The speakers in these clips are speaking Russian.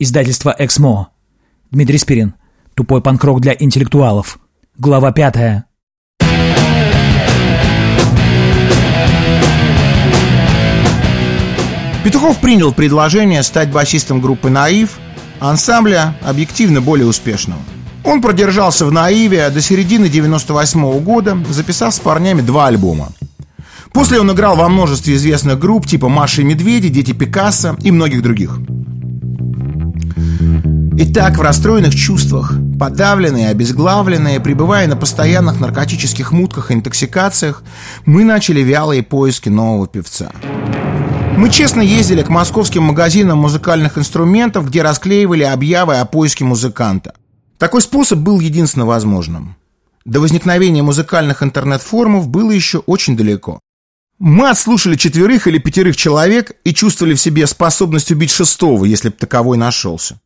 Издательство «Эксмо». Дмитрий Спирин. Тупой панкрок для интеллектуалов. Глава пятая. Петухов принял предложение стать басистом группы «Наив», ансамбля объективно более успешного. Он продержался в «Наиве» до середины 98 -го года, записав с парнями два альбома. После он играл во множестве известных групп типа «Маша и Медведи», «Дети Пикассо» и многих других. Итак, в расстроенных чувствах, подавленные, обезглавленные, пребывая на постоянных наркотических мутках и интоксикациях, мы начали вялые поиски нового певца. Мы честно ездили к московским магазинам музыкальных инструментов, где расклеивали объявы о поиске музыканта. Такой способ был единственно возможным. До возникновения музыкальных интернет-форумов было еще очень далеко. Мы отслушали четверых или пятерых человек и чувствовали в себе способность убить шестого, если бы таковой нашелся.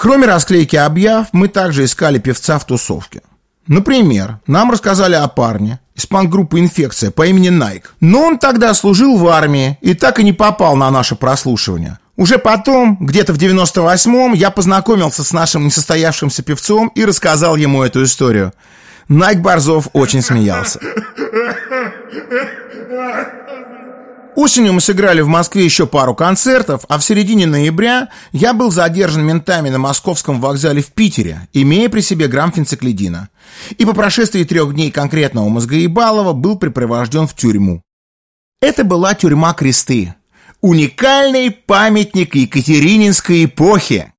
Кроме расклейки объяв, мы также искали певца в тусовке. Например, нам рассказали о парне из панк-группы «Инфекция» по имени Найк. Но он тогда служил в армии и так и не попал на наше прослушивание. Уже потом, где-то в 98-м, я познакомился с нашим несостоявшимся певцом и рассказал ему эту историю. Найк Борзов очень смеялся. Осенью мы сыграли в Москве еще пару концертов, а в середине ноября я был задержан ментами на московском вокзале в Питере, имея при себе грамм фенциклидина. И по прошествии трех дней конкретного мозгоебалова был припровожден в тюрьму. Это была тюрьма Кресты. Уникальный памятник Екатерининской эпохи.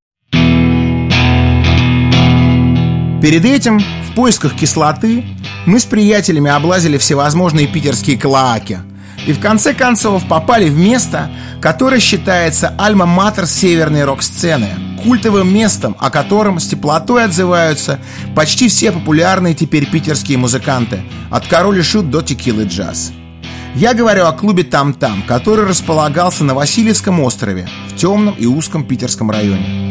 Перед этим, в поисках кислоты, мы с приятелями облазили всевозможные питерские клоаки – и в конце концов попали в место, которое считается альма-матер северной рок-сцены, культовым местом, о котором с теплотой отзываются почти все популярные теперь питерские музыканты, от Король и Шут до Текилы Джаз. Я говорю о клубе «Там-Там», который располагался на Васильевском острове, в темном и узком питерском районе.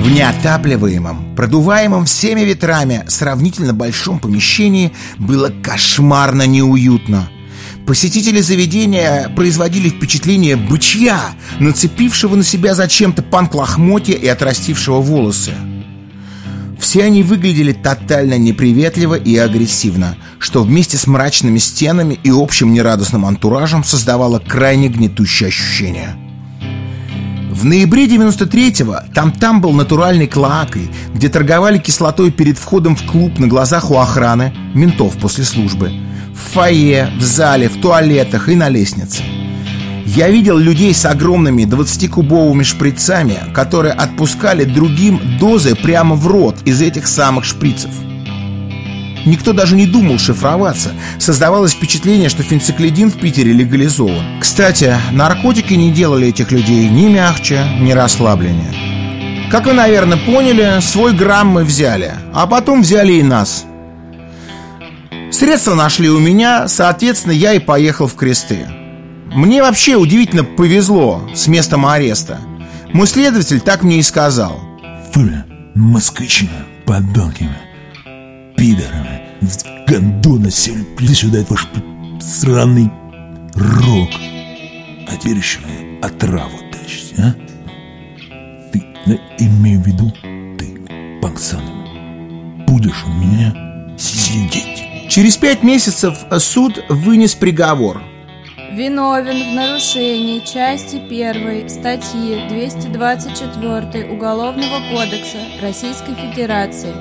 В неотапливаемом, продуваемом всеми ветрами сравнительно большом помещении было кошмарно неуютно. Посетители заведения производили впечатление бычья, нацепившего на себя зачем-то панк-лохмотья и отрастившего волосы. Все они выглядели тотально неприветливо и агрессивно, что вместе с мрачными стенами и общим нерадостным антуражем создавало крайне гнетущее ощущение – в ноябре 93-го там-там был натуральной клоакой, где торговали кислотой перед входом в клуб на глазах у охраны, ментов после службы. В фойе, в зале, в туалетах и на лестнице. Я видел людей с огромными 20-кубовыми шприцами, которые отпускали другим дозы прямо в рот из этих самых шприцев – Никто даже не думал шифроваться. Создавалось впечатление, что фенциклидин в Питере легализован. Кстати, наркотики не делали этих людей ни мягче, ни расслабленнее. Как вы, наверное, поняли, свой грамм мы взяли, а потом взяли и нас. Средства нашли у меня, соответственно, я и поехал в Кресты. Мне вообще удивительно повезло с местом ареста. Мой следователь так мне и сказал. Вы, москвичи, подонки, пидорами. Гондона сели сюда, это ваш сраный рок. А теперь еще отраву тащите, а? Ты, да, имею в виду, ты, Паксанов, будешь у меня сидеть. Через пять месяцев суд вынес приговор. Виновен в нарушении части 1 статьи 224 Уголовного кодекса Российской Федерации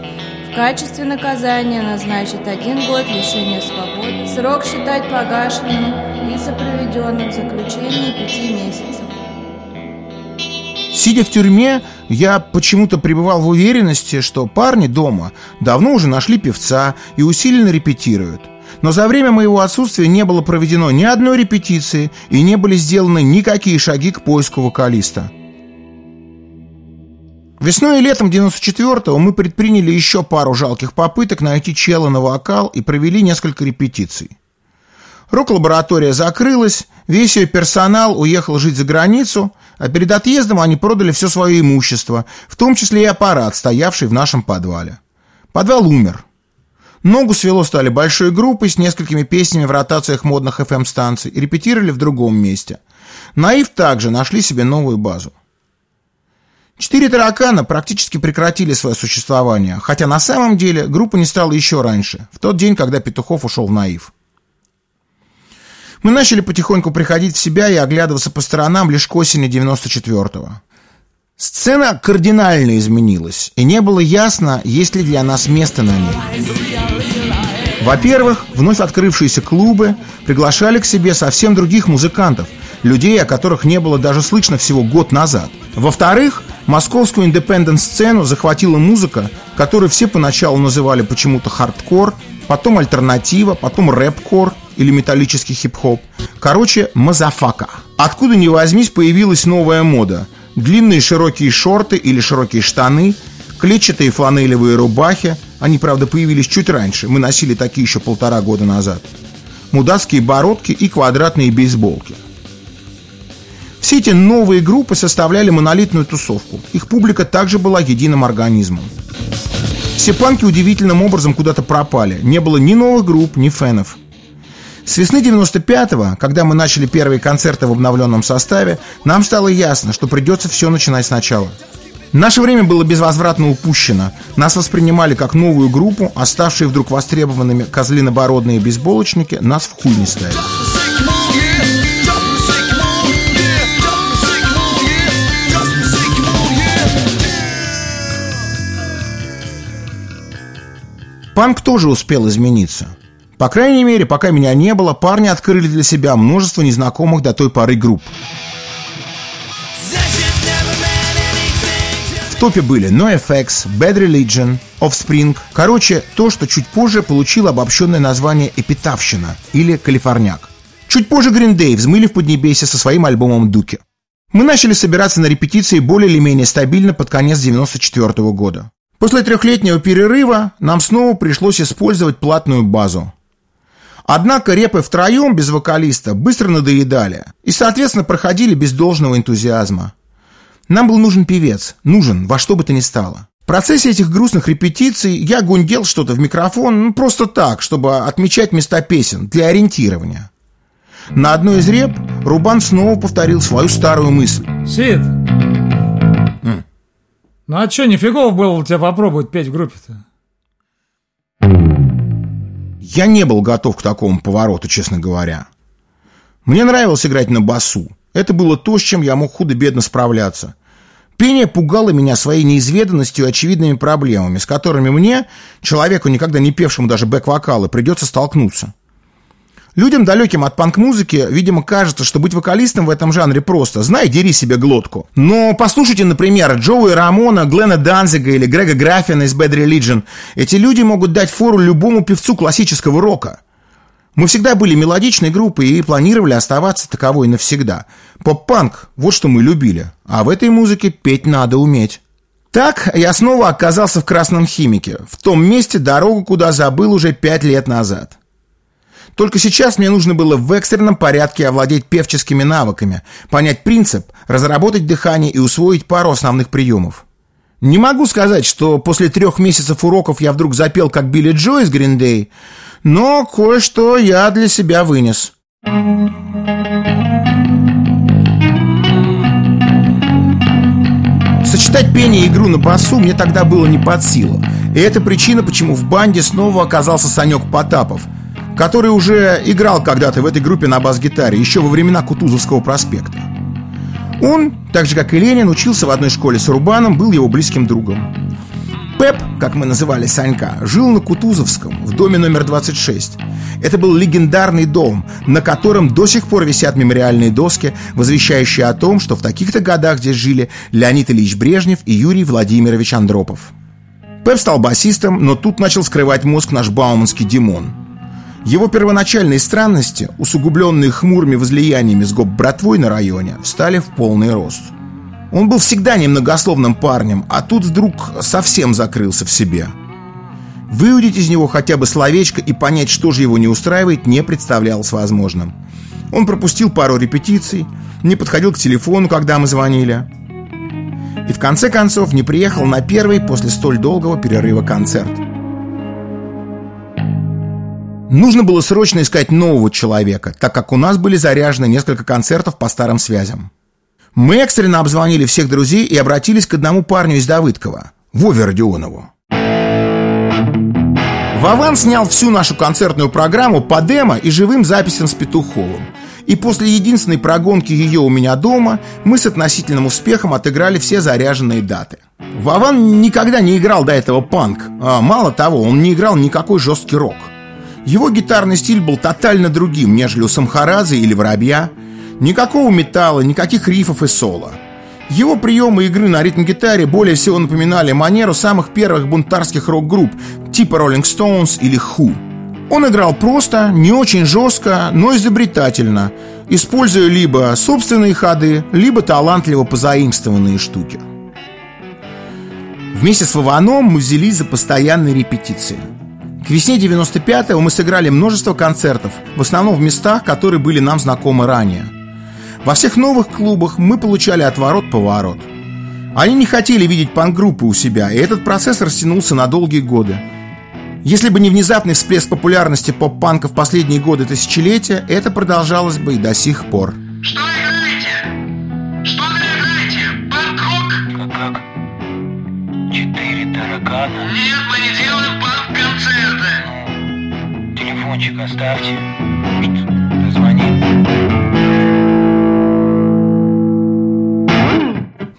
в качестве наказания назначить один год лишения свободы, срок считать погашенным и за проведенным в заключении пяти месяцев. Сидя в тюрьме, я почему-то пребывал в уверенности, что парни дома давно уже нашли певца и усиленно репетируют. Но за время моего отсутствия не было проведено ни одной репетиции и не были сделаны никакие шаги к поиску вокалиста. Весной и летом 94-го мы предприняли еще пару жалких попыток найти чела на вокал и провели несколько репетиций. Рок-лаборатория закрылась, весь ее персонал уехал жить за границу, а перед отъездом они продали все свое имущество, в том числе и аппарат, стоявший в нашем подвале. Подвал умер. Ногу свело стали большой группой с несколькими песнями в ротациях модных FM-станций и репетировали в другом месте. Наив также нашли себе новую базу. Четыре таракана практически прекратили свое существование, хотя на самом деле группа не стала еще раньше, в тот день, когда Петухов ушел в наив. Мы начали потихоньку приходить в себя и оглядываться по сторонам лишь к осени 94-го. Сцена кардинально изменилась, и не было ясно, есть ли для нас место на ней. Во-первых, вновь открывшиеся клубы приглашали к себе совсем других музыкантов, людей, о которых не было даже слышно всего год назад. Во-вторых, московскую independent -сцену захватила музыка, которую все поначалу называли почему-то хардкор, потом альтернатива, потом rapcore или металлический хип-хоп. Короче, мазафака. Откуда ни возьмись, появилась новая мода. Длинные широкие шорты или широкие штаны, клетчатые фланелевые рубахи. Они, правда, появились чуть раньше. Мы носили такие еще полтора года назад. Мудацкие бородки и квадратные бейсболки – все эти новые группы составляли монолитную тусовку. Их публика также была единым организмом. Все панки удивительным образом куда-то пропали. Не было ни новых групп, ни фенов. С весны 95-го, когда мы начали первые концерты в обновленном составе, нам стало ясно, что придется все начинать сначала. Наше время было безвозвратно упущено. Нас воспринимали как новую группу, оставшие вдруг востребованными козлинобородные бейсболочники нас в хуй не ставили. Панк тоже успел измениться. По крайней мере, пока меня не было, парни открыли для себя множество незнакомых до той поры групп. В топе были NoFX, Bad Religion, Offspring. Короче, то, что чуть позже получило обобщенное название «Эпитавщина» или «Калифорняк». Чуть позже Green Day взмыли в Поднебесье со своим альбомом «Дуки». Мы начали собираться на репетиции более или менее стабильно под конец 94 -го года. После трехлетнего перерыва нам снова пришлось использовать платную базу. Однако репы втроем без вокалиста быстро надоедали и, соответственно, проходили без должного энтузиазма. Нам был нужен певец, нужен, во что бы то ни стало. В процессе этих грустных репетиций я гундел что-то в микрофон ну, просто так, чтобы отмечать места песен, для ориентирования. На одной из реп Рубан снова повторил свою старую мысль. Сид, ну а что, нифигов было у тебя попробовать петь в группе-то? Я не был готов к такому повороту, честно говоря. Мне нравилось играть на басу. Это было то, с чем я мог худо-бедно справляться. Пение пугало меня своей неизведанностью и очевидными проблемами, с которыми мне, человеку, никогда не певшему даже бэк-вокалы, придется столкнуться. Людям, далеким от панк-музыки, видимо, кажется, что быть вокалистом в этом жанре просто. Знай, дери себе глотку. Но послушайте, например, Джоуи Рамона, Глена Данзига или Грега Граффина из Bad Religion. Эти люди могут дать фору любому певцу классического рока. Мы всегда были мелодичной группой и планировали оставаться таковой навсегда. Поп-панк – вот что мы любили. А в этой музыке петь надо уметь. Так я снова оказался в Красном Химике, в том месте, дорогу куда забыл уже пять лет назад. Только сейчас мне нужно было в экстренном порядке овладеть певческими навыками, понять принцип, разработать дыхание и усвоить пару основных приемов. Не могу сказать, что после трех месяцев уроков я вдруг запел как Билли Джо из Day, но кое-что я для себя вынес. Сочетать пение и игру на басу мне тогда было не под силу. И это причина, почему в банде снова оказался Санек Потапов – который уже играл когда-то в этой группе на бас-гитаре, еще во времена Кутузовского проспекта. Он, так же как и Ленин, учился в одной школе с Рубаном, был его близким другом. Пеп, как мы называли Санька, жил на Кутузовском, в доме номер 26. Это был легендарный дом, на котором до сих пор висят мемориальные доски, возвещающие о том, что в таких-то годах здесь жили Леонид Ильич Брежнев и Юрий Владимирович Андропов. Пеп стал басистом, но тут начал скрывать мозг наш бауманский Димон – его первоначальные странности, усугубленные хмурыми возлияниями с гоп-братвой на районе, встали в полный рост. Он был всегда немногословным парнем, а тут вдруг совсем закрылся в себе. Выудить из него хотя бы словечко и понять, что же его не устраивает, не представлялось возможным. Он пропустил пару репетиций, не подходил к телефону, когда мы звонили. И в конце концов не приехал на первый после столь долгого перерыва концерт. Нужно было срочно искать нового человека, так как у нас были заряжены несколько концертов по старым связям. Мы экстренно обзвонили всех друзей и обратились к одному парню из Давыдкова, Вове Родионову. Вован снял всю нашу концертную программу по демо и живым записям с Петуховым. И после единственной прогонки ее у меня дома мы с относительным успехом отыграли все заряженные даты. Вован никогда не играл до этого панк, а мало того, он не играл никакой жесткий рок. Его гитарный стиль был тотально другим, нежели у Самхаразы или Воробья. Никакого металла, никаких рифов и соло. Его приемы игры на ритм-гитаре более всего напоминали манеру самых первых бунтарских рок-групп типа Rolling Stones или Who. Он играл просто, не очень жестко, но изобретательно, используя либо собственные ходы, либо талантливо позаимствованные штуки. Вместе с Вованом мы взялись за постоянные репетиции. К весне 95-го мы сыграли множество концертов, в основном в местах, которые были нам знакомы ранее – во всех новых клубах мы получали отворот-поворот. Они не хотели видеть панк-группы у себя, и этот процесс растянулся на долгие годы. Если бы не внезапный всплеск популярности поп-панка в последние годы тысячелетия, это продолжалось бы и до сих пор. Что играете? Что вы играете? Панк-рок? Как, как? Четыре таракана? Нет, мы не делаем панк-концерты. Телефончик оставьте.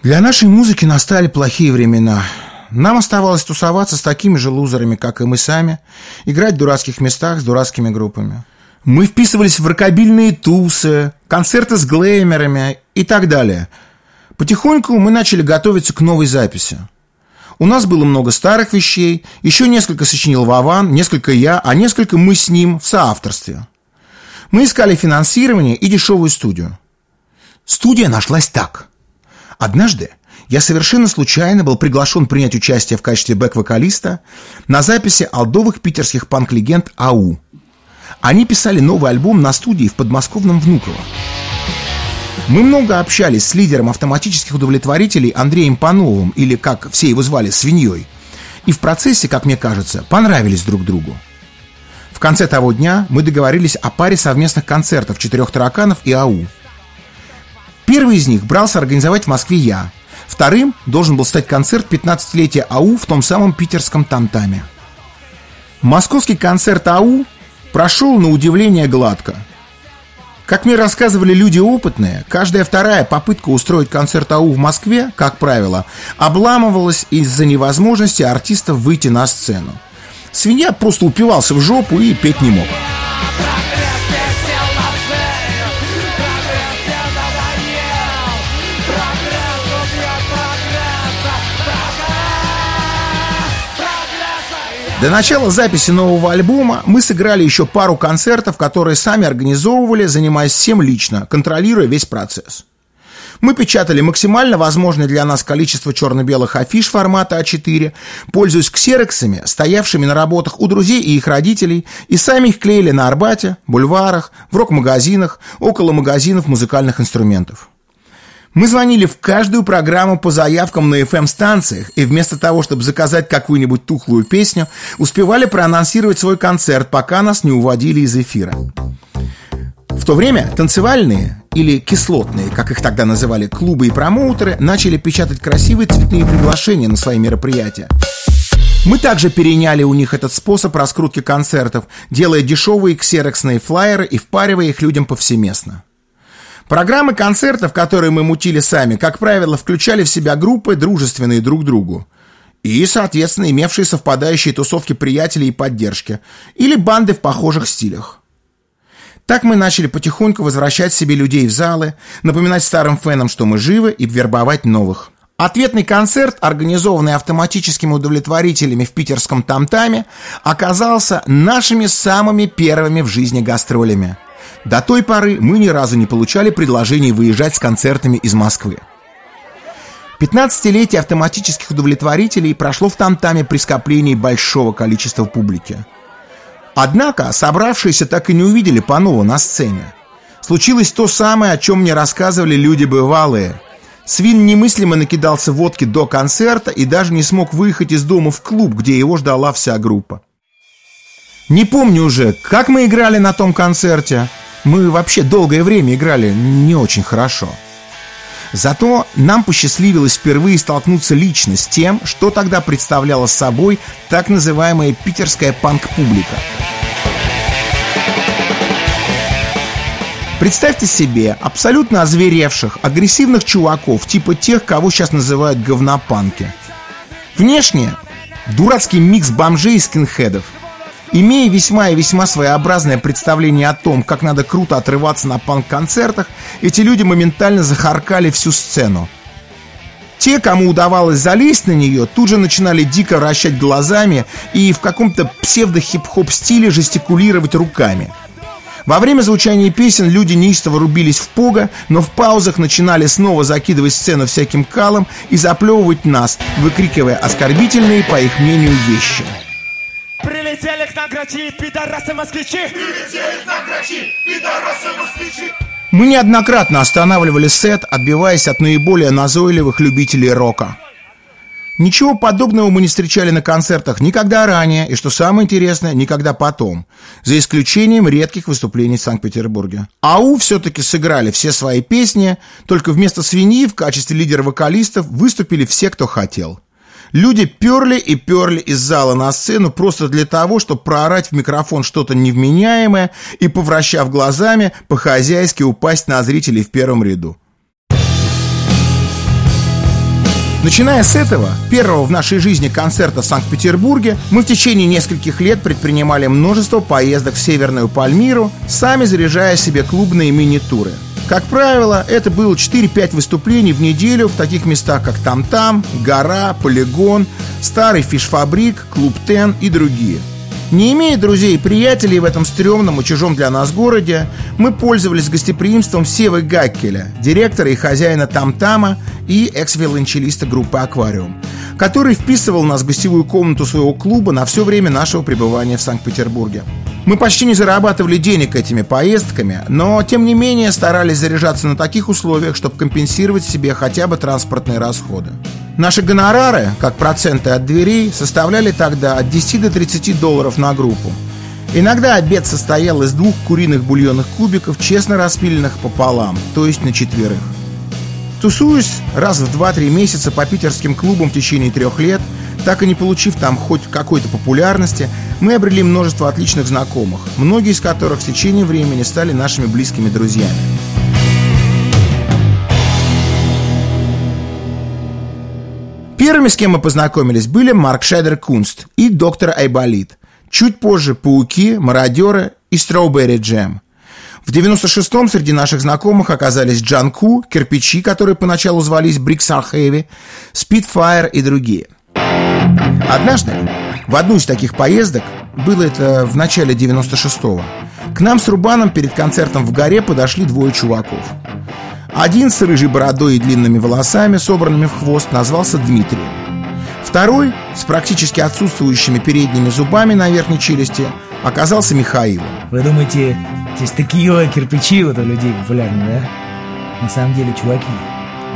Для нашей музыки настали плохие времена. Нам оставалось тусоваться с такими же лузерами, как и мы сами, играть в дурацких местах с дурацкими группами. Мы вписывались в рокобильные тусы, концерты с глеймерами и так далее. Потихоньку мы начали готовиться к новой записи. У нас было много старых вещей, еще несколько сочинил Вован, несколько я, а несколько мы с ним в соавторстве. Мы искали финансирование и дешевую студию. Студия нашлась так – Однажды я совершенно случайно был приглашен принять участие в качестве бэк-вокалиста на записи алдовых питерских панк-легенд АУ. Они писали новый альбом на студии в подмосковном Внуково. Мы много общались с лидером автоматических удовлетворителей Андреем Пановым, или, как все его звали, свиньей. И в процессе, как мне кажется, понравились друг другу. В конце того дня мы договорились о паре совместных концертов «Четырех тараканов» и АУ – Первый из них брался организовать в Москве я. Вторым должен был стать концерт 15-летия АУ в том самом питерском Тамтаме. Московский концерт АУ прошел на удивление гладко. Как мне рассказывали люди опытные, каждая вторая попытка устроить концерт АУ в Москве, как правило, обламывалась из-за невозможности артистов выйти на сцену. Свинья просто упивался в жопу и петь не мог. До начала записи нового альбома мы сыграли еще пару концертов, которые сами организовывали, занимаясь всем лично, контролируя весь процесс. Мы печатали максимально возможное для нас количество черно-белых афиш формата А4, пользуясь ксероксами, стоявшими на работах у друзей и их родителей, и сами их клеили на Арбате, бульварах, в рок-магазинах, около магазинов музыкальных инструментов. Мы звонили в каждую программу по заявкам на FM-станциях и вместо того, чтобы заказать какую-нибудь тухлую песню, успевали проанонсировать свой концерт, пока нас не уводили из эфира. В то время танцевальные или кислотные, как их тогда называли, клубы и промоутеры начали печатать красивые цветные приглашения на свои мероприятия. Мы также переняли у них этот способ раскрутки концертов, делая дешевые ксероксные флайеры и впаривая их людям повсеместно. Программы концертов, которые мы мутили сами, как правило, включали в себя группы, дружественные друг другу. И, соответственно, имевшие совпадающие тусовки приятелей и поддержки. Или банды в похожих стилях. Так мы начали потихоньку возвращать себе людей в залы, напоминать старым фенам, что мы живы, и вербовать новых. Ответный концерт, организованный автоматическими удовлетворителями в питерском Тамтаме, оказался нашими самыми первыми в жизни гастролями – до той поры мы ни разу не получали предложений выезжать с концертами из Москвы. 15-летие автоматических удовлетворителей прошло в Тамтаме при скоплении большого количества публики. Однако собравшиеся так и не увидели Панова на сцене. Случилось то самое, о чем мне рассказывали люди бывалые. Свин немыслимо накидался водки до концерта и даже не смог выехать из дома в клуб, где его ждала вся группа. Не помню уже, как мы играли на том концерте – мы вообще долгое время играли не очень хорошо. Зато нам посчастливилось впервые столкнуться лично с тем, что тогда представляла собой так называемая питерская панк-публика. Представьте себе абсолютно озверевших, агрессивных чуваков, типа тех, кого сейчас называют говнопанки. Внешне дурацкий микс бомжей и скинхедов. Имея весьма и весьма своеобразное представление о том, как надо круто отрываться на панк-концертах, эти люди моментально захаркали всю сцену. Те, кому удавалось залезть на нее, тут же начинали дико вращать глазами и в каком-то псевдо-хип-хоп стиле жестикулировать руками – во время звучания песен люди неистово рубились в пога, но в паузах начинали снова закидывать сцену всяким калом и заплевывать нас, выкрикивая оскорбительные, по их мнению, вещи. Прилетели к нам грачи, пидорасы-москвичи! Прилетели к нам грачи, пидорасы-москвичи! Мы неоднократно останавливали сет, отбиваясь от наиболее назойливых любителей рока. Ничего подобного мы не встречали на концертах никогда ранее, и, что самое интересное, никогда потом, за исключением редких выступлений в Санкт-Петербурге. АУ все-таки сыграли все свои песни, только вместо свиньи в качестве лидера вокалистов выступили все, кто хотел. Люди перли и перли из зала на сцену просто для того, чтобы проорать в микрофон что-то невменяемое и, повращав глазами, по-хозяйски упасть на зрителей в первом ряду. Начиная с этого, первого в нашей жизни концерта в Санкт-Петербурге, мы в течение нескольких лет предпринимали множество поездок в Северную Пальмиру, сами заряжая себе клубные мини-туры. Как правило, это было 4-5 выступлений в неделю в таких местах, как Там-Там, Гора, Полигон, Старый Фишфабрик, Клуб Тен и другие – не имея друзей и приятелей в этом стрёмном и чужом для нас городе, мы пользовались гостеприимством Севы Гаккеля, директора и хозяина Там-Тама и экс-виолончелиста группы «Аквариум», который вписывал нас в гостевую комнату своего клуба на все время нашего пребывания в Санкт-Петербурге. Мы почти не зарабатывали денег этими поездками, но тем не менее старались заряжаться на таких условиях, чтобы компенсировать себе хотя бы транспортные расходы. Наши гонорары, как проценты от дверей, составляли тогда от 10 до 30 долларов на группу. Иногда обед состоял из двух куриных бульонных кубиков, честно распиленных пополам, то есть на четверых. Тусуясь раз в 2-3 месяца по питерским клубам в течение трех лет, так и не получив там хоть какой-то популярности, мы обрели множество отличных знакомых, многие из которых с течением времени стали нашими близкими друзьями. Первыми, с кем мы познакомились, были Markscheider Kunst и доктор Айболит. Чуть позже «Пауки», «Мародеры» и «Strawberry Jam». В 96-м среди наших знакомых оказались Джан Ку, «Кирпичи», которые поначалу звались «Bricks Heavy», «Spitfire» и другие. Однажды, в одну из таких поездок, было это в начале 96-го, к нам с Рубаном перед концертом в горе подошли двое чуваков – один с рыжей бородой и длинными волосами, собранными в хвост, назвался Дмитрием. Второй, с практически отсутствующими передними зубами на верхней челюсти, оказался Михаилом. Вы думаете, здесь такие кирпичи вот у людей популярны, да? На самом деле, чуваки,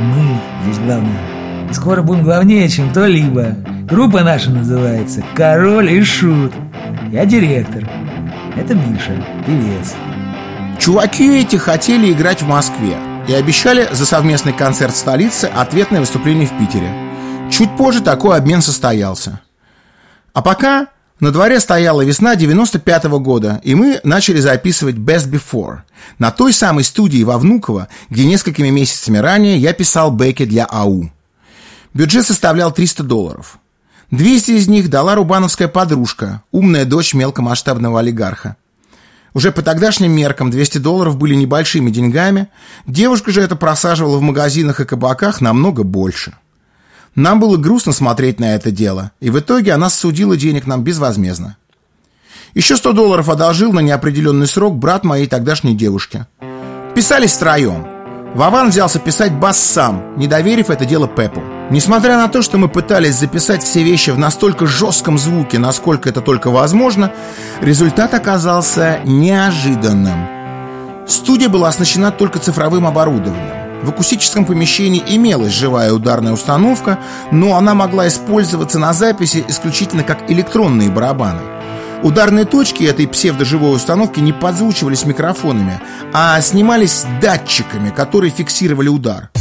мы здесь главные. И скоро будем главнее, чем кто-либо. Группа наша называется «Король и Шут». Я директор. Это Миша, певец. Чуваки эти хотели играть в Москве и обещали за совместный концерт в столице ответное выступление в Питере. Чуть позже такой обмен состоялся. А пока на дворе стояла весна 95 -го года, и мы начали записывать Best Before на той самой студии во Внуково, где несколькими месяцами ранее я писал бэки для АУ. Бюджет составлял 300 долларов. 200 из них дала рубановская подружка, умная дочь мелкомасштабного олигарха. Уже по тогдашним меркам 200 долларов были небольшими деньгами, девушка же это просаживала в магазинах и кабаках намного больше. Нам было грустно смотреть на это дело, и в итоге она судила денег нам безвозмездно. Еще 100 долларов одолжил на неопределенный срок брат моей тогдашней девушки. Писались втроем. Вован взялся писать бас сам, не доверив это дело Пепу. Несмотря на то, что мы пытались записать все вещи в настолько жестком звуке, насколько это только возможно, результат оказался неожиданным. Студия была оснащена только цифровым оборудованием. В акустическом помещении имелась живая ударная установка, но она могла использоваться на записи исключительно как электронные барабаны. Ударные точки этой псевдоживой установки не подзвучивались микрофонами, а снимались датчиками, которые фиксировали удар –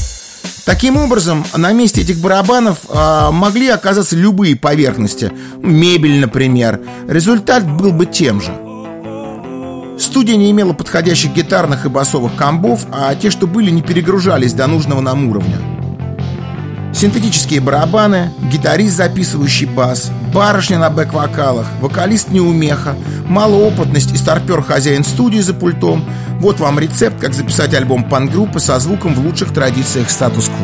Таким образом, на месте этих барабанов а, могли оказаться любые поверхности, мебель, например. Результат был бы тем же. Студия не имела подходящих гитарных и басовых комбов, а те, что были, не перегружались до нужного нам уровня. Синтетические барабаны, гитарист, записывающий бас, барышня на бэк-вокалах, вокалист неумеха, малоопытность и старпер хозяин студии за пультом – вот вам рецепт, как записать альбом пан-группы со звуком в лучших традициях статус-кво.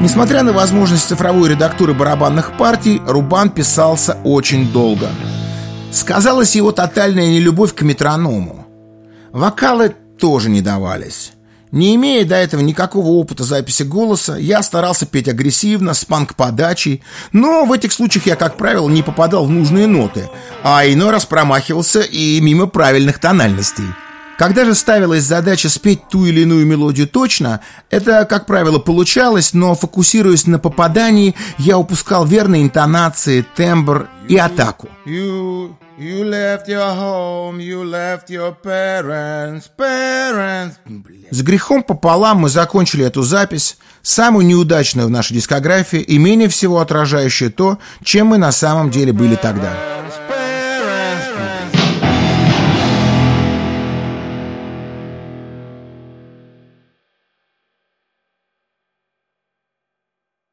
Несмотря на возможность цифровой редактуры барабанных партий, Рубан писался очень долго. Сказалась его тотальная нелюбовь к метроному. Вокалы тоже не давались. Не имея до этого никакого опыта записи голоса, я старался петь агрессивно, с панк-подачей, но в этих случаях я, как правило, не попадал в нужные ноты, а иной раз промахивался и мимо правильных тональностей. Когда же ставилась задача спеть ту или иную мелодию точно, это, как правило, получалось, но фокусируясь на попадании, я упускал верные интонации, тембр и атаку. You, you left your home, you left your parents, parents. С грехом пополам мы закончили эту запись, самую неудачную в нашей дискографии и менее всего отражающую то, чем мы на самом деле были тогда.